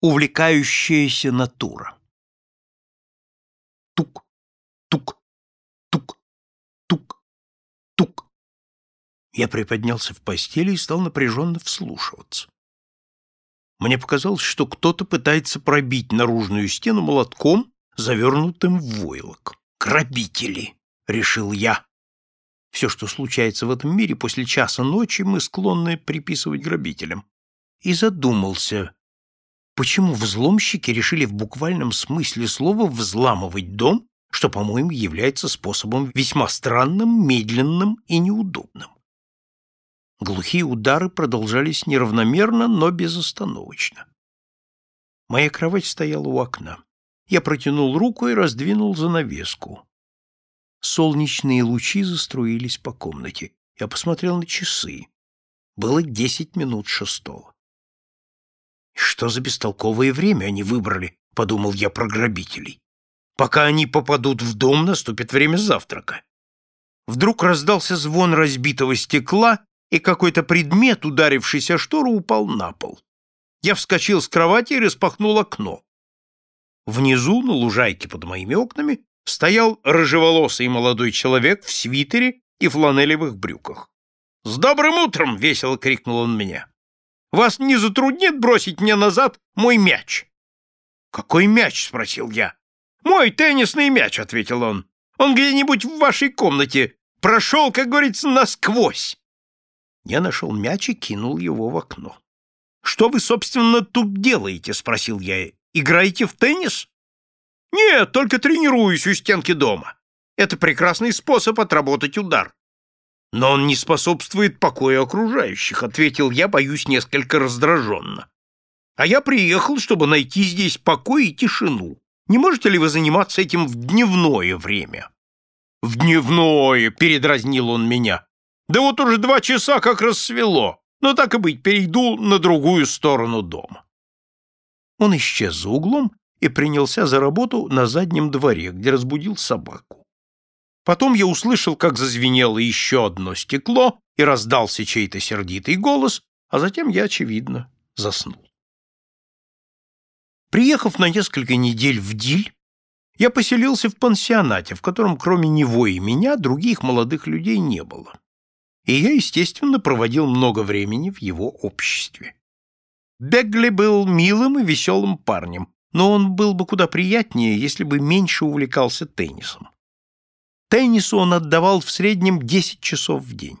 Увлекающаяся натура. Тук, тук, тук, тук, тук. Я приподнялся в постели и стал напряженно вслушиваться. Мне показалось, что кто-то пытается пробить наружную стену молотком, завернутым в войлок. «Грабители!» — решил я. Все, что случается в этом мире после часа ночи, мы склонны приписывать грабителям. И задумался, почему взломщики решили в буквальном смысле слова взламывать дом, что, по-моему, является способом весьма странным, медленным и неудобным. Глухие удары продолжались неравномерно, но безостановочно. Моя кровать стояла у окна. Я протянул руку и раздвинул занавеску. Солнечные лучи заструились по комнате. Я посмотрел на часы. Было десять минут шестого. Что за бестолковое время они выбрали, подумал я про грабителей. Пока они попадут в дом, наступит время завтрака. Вдруг раздался звон разбитого стекла, и какой-то предмет, ударившийся о штору, упал на пол. Я вскочил с кровати и распахнул окно. Внизу, на лужайке под моими окнами, стоял рыжеволосый молодой человек в свитере и фланелевых брюках. «С добрым утром!» — весело крикнул он меня. «Вас не затруднит бросить мне назад мой мяч?» «Какой мяч?» — спросил я. «Мой теннисный мяч», — ответил он. «Он где-нибудь в вашей комнате прошел, как говорится, насквозь». Я нашел мяч и кинул его в окно. «Что вы, собственно, тут делаете?» — спросил я. «Играете в теннис?» Нет, только тренируюсь у стенки дома. Это прекрасный способ отработать удар. Но он не способствует покою окружающих, ответил я, боюсь, несколько раздраженно. А я приехал, чтобы найти здесь покой и тишину. Не можете ли вы заниматься этим в дневное время? В дневное, передразнил он меня. Да вот уже два часа как рассвело. Но так и быть, перейду на другую сторону дома. Он исчез за углом, и принялся за работу на заднем дворе, где разбудил собаку. Потом я услышал, как зазвенело еще одно стекло, и раздался чей-то сердитый голос, а затем я, очевидно, заснул. Приехав на несколько недель в Диль, я поселился в пансионате, в котором кроме него и меня других молодых людей не было. И я, естественно, проводил много времени в его обществе. Бегли был милым и веселым парнем, но он был бы куда приятнее, если бы меньше увлекался теннисом. Теннису он отдавал в среднем 10 часов в день.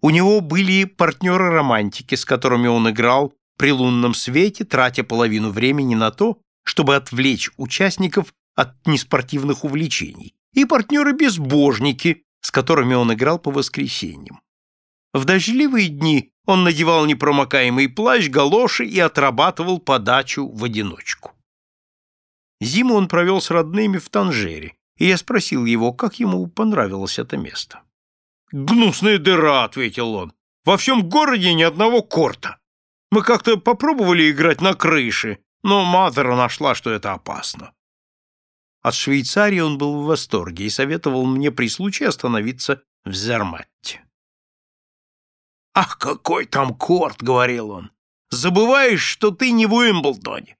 У него были партнеры-романтики, с которыми он играл при лунном свете, тратя половину времени на то, чтобы отвлечь участников от неспортивных увлечений, и партнеры-безбожники, с которыми он играл по воскресеньям. В дождливые дни он надевал непромокаемый плащ, галоши и отрабатывал подачу в одиночку. Зиму он провел с родными в Танжере, и я спросил его, как ему понравилось это место. «Гнусная дыра», — ответил он. «Во всем городе ни одного корта. Мы как-то попробовали играть на крыше, но Мадера нашла, что это опасно». От Швейцарии он был в восторге и советовал мне при случае остановиться в Зерматте. «Ах, какой там корт!» — говорил он. «Забываешь, что ты не в Уимблдоне.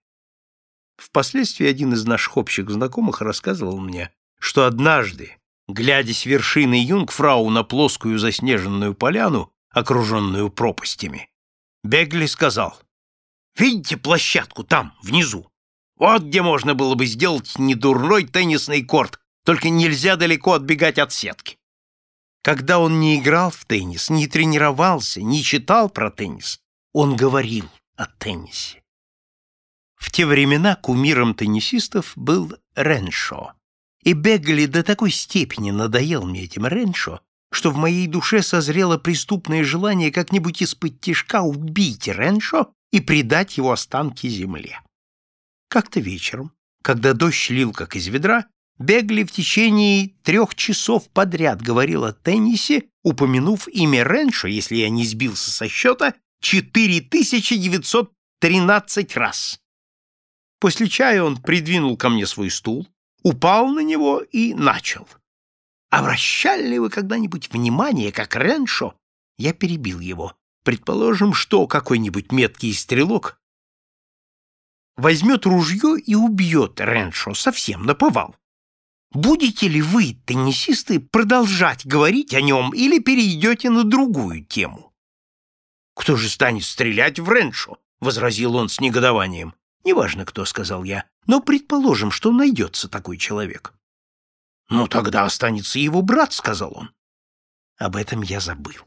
Впоследствии один из наших общих знакомых рассказывал мне, что однажды, глядя с вершины Юнгфрау на плоскую заснеженную поляну, окруженную пропастями, Бегли сказал, «Видите площадку там, внизу? Вот где можно было бы сделать недурной теннисный корт, только нельзя далеко отбегать от сетки». Когда он не играл в теннис, не тренировался, не читал про теннис, он говорил о теннисе. В те времена кумиром теннисистов был Реншо. И Бегли до такой степени надоел мне этим Реншо, что в моей душе созрело преступное желание как-нибудь из-под тишка убить Реншо и предать его останки земле. Как-то вечером, когда дождь лил как из ведра, Бегли в течение трех часов подряд говорил о теннисе, упомянув имя Реншо, если я не сбился со счета, 4913 раз. После чая он придвинул ко мне свой стул, упал на него и начал. «Обращали ли вы когда-нибудь внимание, как Реншо?» Я перебил его. Предположим, что какой-нибудь меткий стрелок возьмет ружье и убьет Реншо совсем наповал. Будете ли вы, теннисисты, продолжать говорить о нем или перейдете на другую тему? «Кто же станет стрелять в Реншо?» — возразил он с негодованием. «Неважно, кто», — сказал я, — «но предположим, что найдется такой человек». «Ну, тогда останется его брат», — сказал он. Об этом я забыл.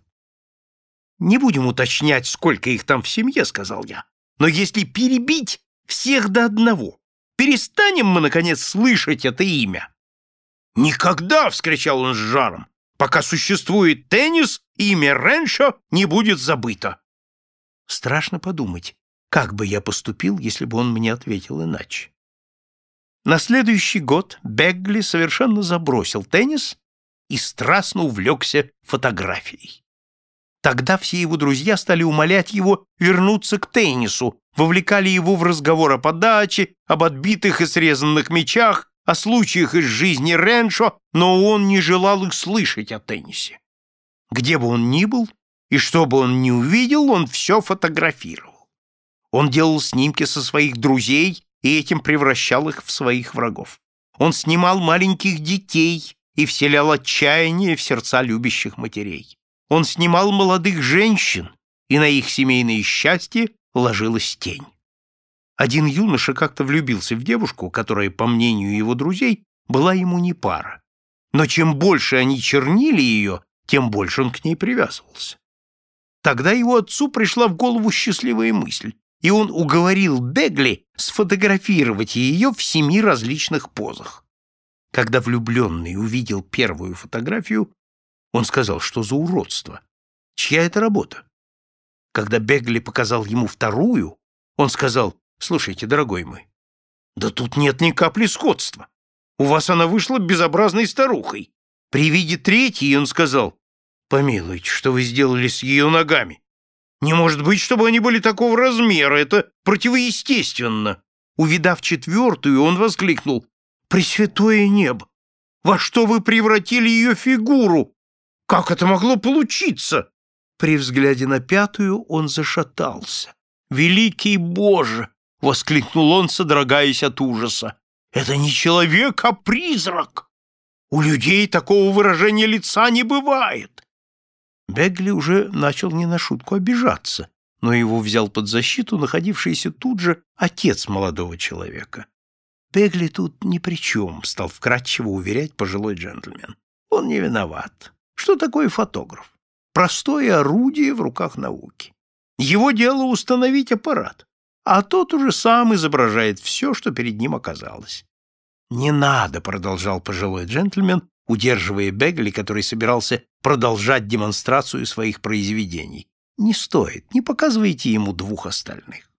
«Не будем уточнять, сколько их там в семье», — сказал я. «Но если перебить всех до одного, перестанем мы, наконец, слышать это имя?» «Никогда!» — вскричал он с жаром. «Пока существует теннис, имя Реншо не будет забыто». Страшно подумать, как бы я поступил, если бы он мне ответил иначе. На следующий год Бегли совершенно забросил теннис и страстно увлекся фотографией. Тогда все его друзья стали умолять его вернуться к теннису, вовлекали его в разговор о подаче, об отбитых и срезанных мячах, о случаях из жизни Реншо, но он не желал их слышать о теннисе. Где бы он ни был и что бы он ни увидел, он все фотографировал. Он делал снимки со своих друзей и этим превращал их в своих врагов. Он снимал маленьких детей и вселял отчаяние в сердца любящих матерей. Он снимал молодых женщин, и на их семейное счастье ложилась тень. Один юноша как-то влюбился в девушку, которая, по мнению его друзей, была ему не пара. Но чем больше они чернили ее, тем больше он к ней привязывался. Тогда его отцу пришла в голову счастливая мысль, и он уговорил Бегли сфотографировать ее в семи различных позах. Когда влюбленный увидел первую фотографию, он сказал, что за уродство. Чья это работа? Когда Бегли показал ему вторую, он сказал, Слушайте, дорогой мой, да тут нет ни капли сходства. У вас она вышла безобразной старухой. При виде третьей он сказал, помилуйте, что вы сделали с ее ногами. Не может быть, чтобы они были такого размера, это противоестественно. Увидав четвертую, он воскликнул, «Пресвятое небо! Во что вы превратили ее фигуру? Как это могло получиться?» При взгляде на пятую он зашатался. «Великий Боже! — воскликнул он, содрогаясь от ужаса. «Это не человек, а призрак! У людей такого выражения лица не бывает!» Бегли уже начал не на шутку обижаться, но его взял под защиту находившийся тут же отец молодого человека. «Бегли тут ни при чем», — стал вкратчиво уверять пожилой джентльмен. «Он не виноват. Что такое фотограф? Простое орудие в руках науки. Его дело установить аппарат а тот уже сам изображает все, что перед ним оказалось. «Не надо», — продолжал пожилой джентльмен, удерживая Бегли, который собирался продолжать демонстрацию своих произведений. «Не стоит, не показывайте ему двух остальных».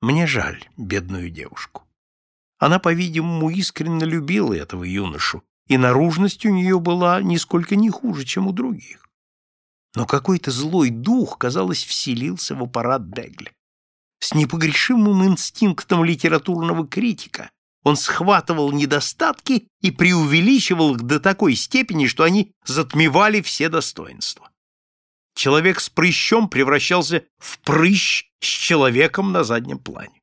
Мне жаль бедную девушку. Она, по-видимому, искренне любила этого юношу, и наружность у нее была нисколько не хуже, чем у других. Но какой-то злой дух, казалось, вселился в аппарат Бегли. С непогрешимым инстинктом литературного критика он схватывал недостатки и преувеличивал их до такой степени, что они затмевали все достоинства. Человек с прыщом превращался в прыщ с человеком на заднем плане.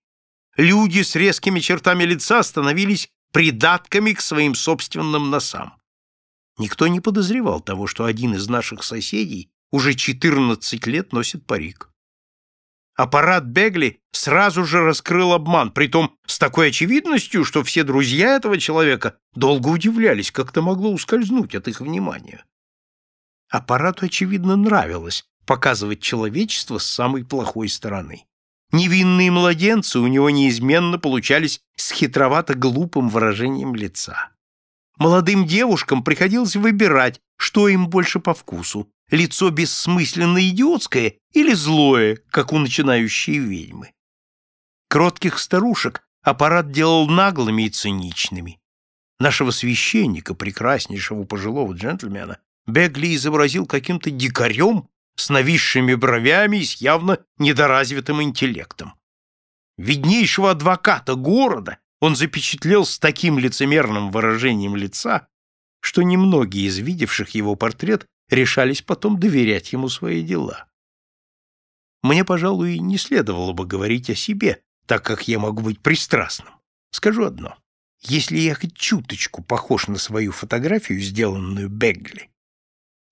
Люди с резкими чертами лица становились придатками к своим собственным носам. Никто не подозревал того, что один из наших соседей уже 14 лет носит парик аппарат Бегли сразу же раскрыл обман, притом с такой очевидностью, что все друзья этого человека долго удивлялись, как это могло ускользнуть от их внимания. Аппарату, очевидно, нравилось показывать человечество с самой плохой стороны. Невинные младенцы у него неизменно получались с хитровато-глупым выражением лица. Молодым девушкам приходилось выбирать, что им больше по вкусу лицо бессмысленно идиотское или злое, как у начинающей ведьмы. Кротких старушек аппарат делал наглыми и циничными. Нашего священника, прекраснейшего пожилого джентльмена, Бегли изобразил каким-то дикарем с нависшими бровями и с явно недоразвитым интеллектом. Виднейшего адвоката города он запечатлел с таким лицемерным выражением лица, что немногие из видевших его портрет решались потом доверять ему свои дела. Мне, пожалуй, не следовало бы говорить о себе, так как я могу быть пристрастным, скажу одно. Если я хоть чуточку похож на свою фотографию, сделанную Бегли,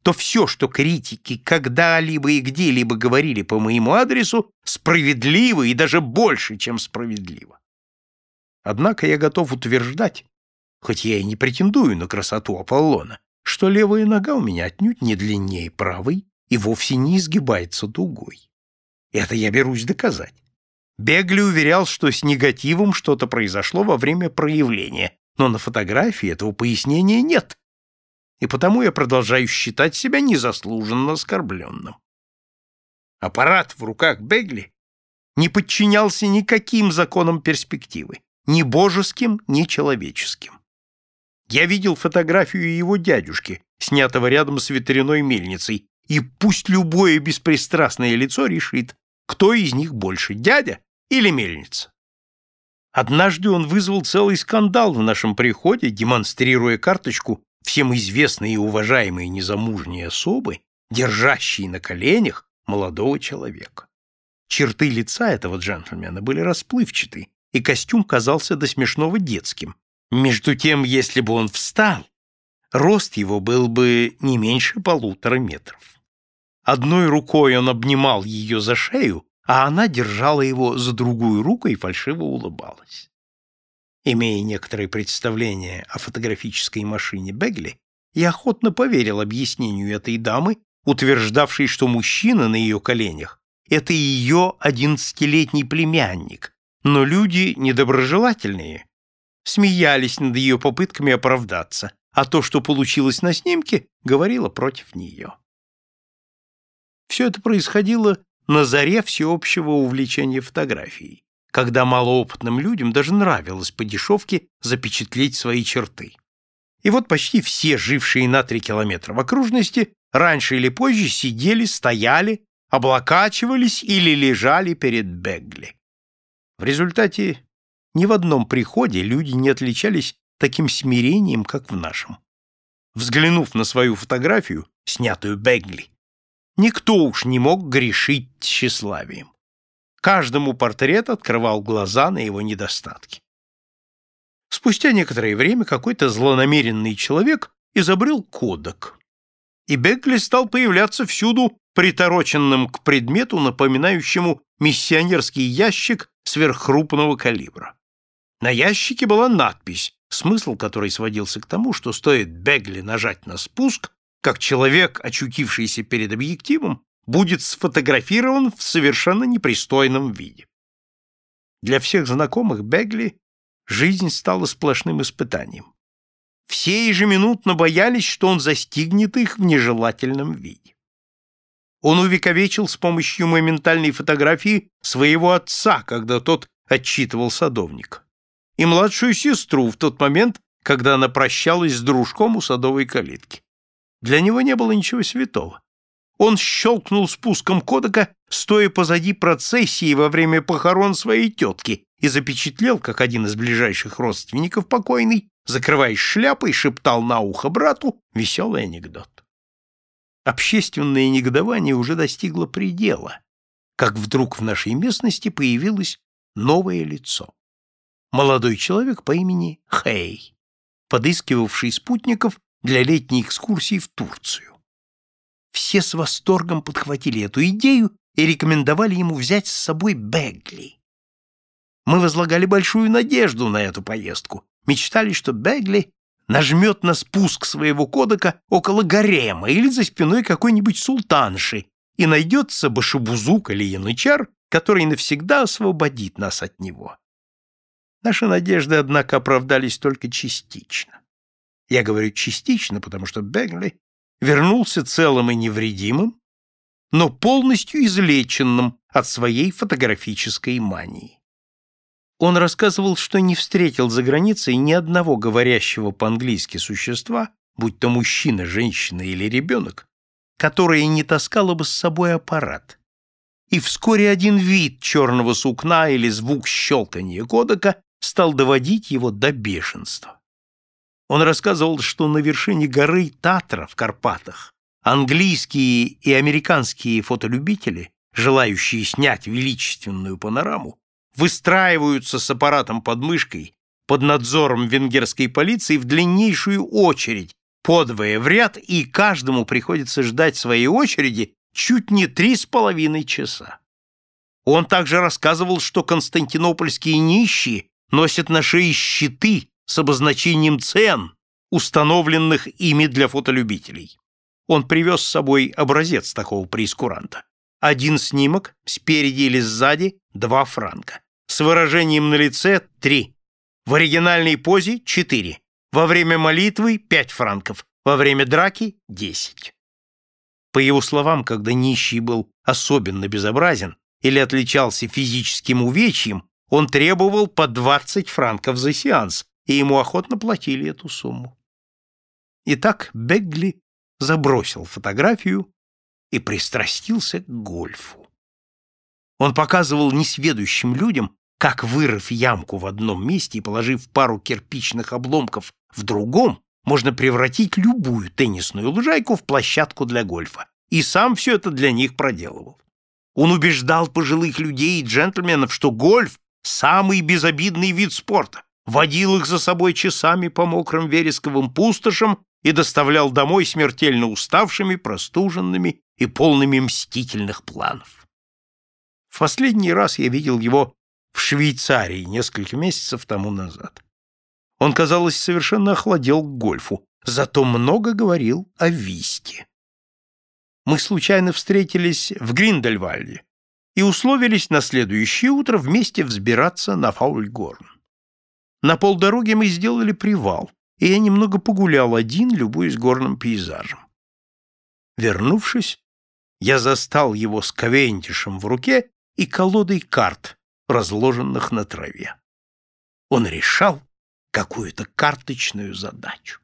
то все, что критики когда-либо и где-либо говорили по моему адресу, справедливо и даже больше, чем справедливо. Однако я готов утверждать, хоть я и не претендую на красоту Аполлона, что левая нога у меня отнюдь не длиннее правой и вовсе не изгибается дугой. Это я берусь доказать. Бегли уверял, что с негативом что-то произошло во время проявления, но на фотографии этого пояснения нет, и потому я продолжаю считать себя незаслуженно оскорбленным. Аппарат в руках Бегли не подчинялся никаким законам перспективы, ни божеским, ни человеческим. Я видел фотографию его дядюшки, снятого рядом с ветряной мельницей, и пусть любое беспристрастное лицо решит, кто из них больше, дядя или мельница. Однажды он вызвал целый скандал в нашем приходе, демонстрируя карточку всем известной и уважаемой незамужней особы, держащей на коленях молодого человека. Черты лица этого джентльмена были расплывчаты, и костюм казался до смешного детским. Между тем, если бы он встал, рост его был бы не меньше полутора метров. Одной рукой он обнимал ее за шею, а она держала его за другую руку и фальшиво улыбалась. Имея некоторое представление о фотографической машине Бегли, я охотно поверил объяснению этой дамы, утверждавшей, что мужчина на ее коленях — это ее одиннадцатилетний племянник, но люди недоброжелательные смеялись над ее попытками оправдаться, а то, что получилось на снимке, говорило против нее. Все это происходило на заре всеобщего увлечения фотографией, когда малоопытным людям даже нравилось по дешевке запечатлеть свои черты. И вот почти все, жившие на три километра в окружности, раньше или позже сидели, стояли, облокачивались или лежали перед Бегли. В результате ни в одном приходе люди не отличались таким смирением, как в нашем. Взглянув на свою фотографию, снятую Бегли, Никто уж не мог грешить тщеславием. Каждому портрет открывал глаза на его недостатки. Спустя некоторое время какой-то злонамеренный человек изобрел кодек, и Бекли стал появляться всюду притороченным к предмету, напоминающему миссионерский ящик сверхкрупного калибра. На ящике была надпись, смысл которой сводился к тому, что стоит Бегли нажать на спуск, как человек, очутившийся перед объективом, будет сфотографирован в совершенно непристойном виде. Для всех знакомых Бегли жизнь стала сплошным испытанием. Все ежеминутно боялись, что он застигнет их в нежелательном виде. Он увековечил с помощью моментальной фотографии своего отца, когда тот отчитывал садовника, и младшую сестру в тот момент, когда она прощалась с дружком у садовой калитки. Для него не было ничего святого. Он щелкнул спуском кодека, стоя позади процессии во время похорон своей тетки, и запечатлел, как один из ближайших родственников покойный, закрываясь шляпой, шептал на ухо брату веселый анекдот. Общественное негодование уже достигло предела, как вдруг в нашей местности появилось новое лицо. Молодой человек по имени Хей, подыскивавший спутников для летней экскурсии в Турцию. Все с восторгом подхватили эту идею и рекомендовали ему взять с собой Бегли. Мы возлагали большую надежду на эту поездку, мечтали, что Бегли нажмет на спуск своего кодека около гарема или за спиной какой-нибудь султанши, и найдется башебузук или янычар, который навсегда освободит нас от него. Наши надежды, однако, оправдались только частично. Я говорю частично, потому что Бегли вернулся целым и невредимым, но полностью излеченным от своей фотографической мании. Он рассказывал, что не встретил за границей ни одного говорящего по-английски существа, будь то мужчина, женщина или ребенок, которое не таскало бы с собой аппарат. И вскоре один вид черного сукна или звук щелканья кодека стал доводить его до бешенства. Он рассказывал, что на вершине горы Татра в Карпатах английские и американские фотолюбители, желающие снять величественную панораму, выстраиваются с аппаратом под мышкой под надзором венгерской полиции в длиннейшую очередь, подвое в ряд, и каждому приходится ждать своей очереди чуть не три с половиной часа. Он также рассказывал, что константинопольские нищие носят на шее щиты с обозначением цен, установленных ими для фотолюбителей. Он привез с собой образец такого прескуранта. Один снимок, спереди или сзади, два франка. С выражением на лице – три. В оригинальной позе – четыре. Во время молитвы – пять франков. Во время драки – десять. По его словам, когда нищий был особенно безобразен или отличался физическим увечьем, он требовал по 20 франков за сеанс, и ему охотно платили эту сумму. Итак, Бегли забросил фотографию и пристрастился к гольфу. Он показывал несведущим людям, как, вырыв ямку в одном месте и положив пару кирпичных обломков в другом, можно превратить любую теннисную лужайку в площадку для гольфа. И сам все это для них проделывал. Он убеждал пожилых людей и джентльменов, что гольф – самый безобидный вид спорта, водил их за собой часами по мокрым вересковым пустошам и доставлял домой смертельно уставшими, простуженными и полными мстительных планов. В последний раз я видел его в Швейцарии несколько месяцев тому назад. Он, казалось, совершенно охладел к гольфу, зато много говорил о висте. Мы случайно встретились в Гриндельвальде и условились на следующее утро вместе взбираться на Фаульгорн. На полдороги мы сделали привал, и я немного погулял один, любуясь горным пейзажем. Вернувшись, я застал его с ковентишем в руке и колодой карт, разложенных на траве. Он решал какую-то карточную задачу.